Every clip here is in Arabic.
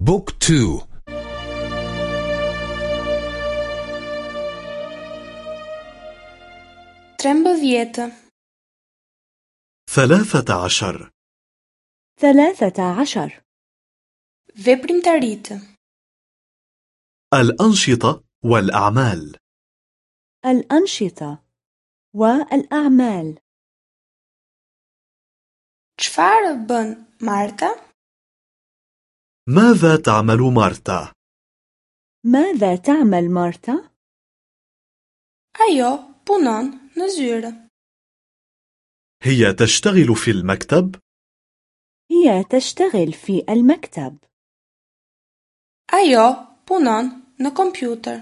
بوك تو Trembëdhjetë. ثلاثة عشر ثلاثة عشر Veprimtaritë. الأنشطة والأعمال الأنشطة والأعمال Çfarë bën Marta? ماذا تعمل مارتا؟ ماذا تعمل مارتا؟ Punon në zyrë. هي تشتغل في المكتب هي تشتغل في المكتب punon në kompjuter.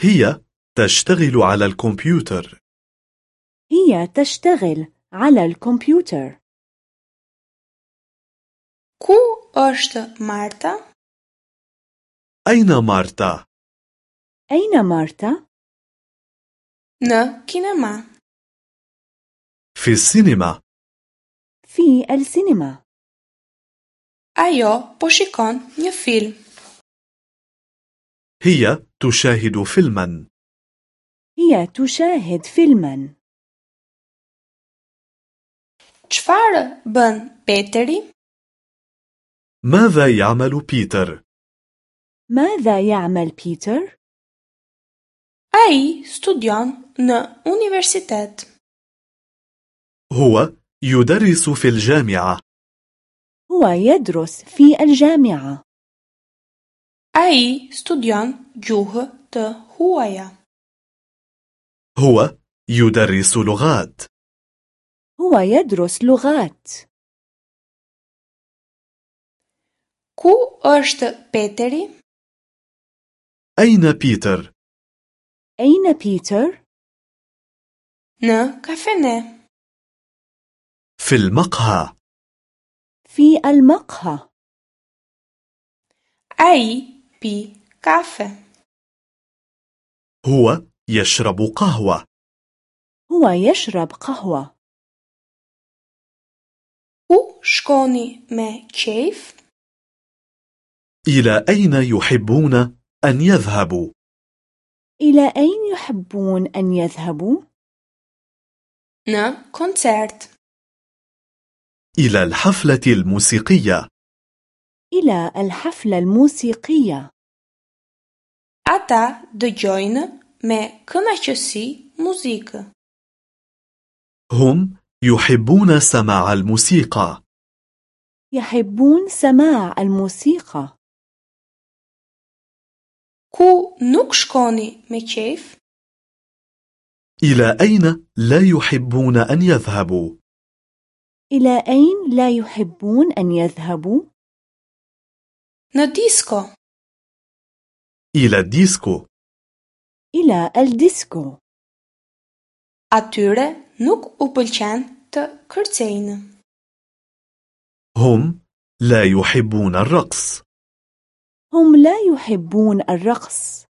هي تشتغل على الكمبيوتر هي تشتغل على الكمبيوتر Ku është Marta? أين مارتا؟ أين مارتا؟ Në kinema. في السينما في السينما Ajo po shikon një film. هي تشاهد فيلما هي تشاهد فيلما Çfarë bën Peteri? ماذا يعمل بيتر؟ ماذا يعمل بيتر؟ Ai studion në universitet. هو يدرس في الجامعة هو يدرس في الجامعة Ai studion gjuhë të huaja. هو يدرس لغات هو يدرس لغات Ku është Peteri? أين بيتر؟ أين بيتر؟ Në kafene. في المقهى في المقهى Ai pi kafe. هو يشرب قهوة هو يشرب قهوة Ku shkoni me qejf? إلى أين يحبون أن يذهبوا؟ إلى أين يحبون أن يذهبوا؟ Në koncert. إلى الحفلة الموسيقية إلى الحفلة الموسيقية Ata dëgjojnë me kënaqësi muzikë. هم يحبون سماع الموسيقى يحبون سماع الموسيقى Ku nuk shkoni me? إلى أين لا يحبون أن يذهبوا؟ إلى أين لا يحبون أن يذهبوا؟ Disko. إلى الديسكو إلى الديسكو Atyre nuk u pëlqen të kërcejnë. هم لا يحبون الرقص هم لا يحبون الرقص.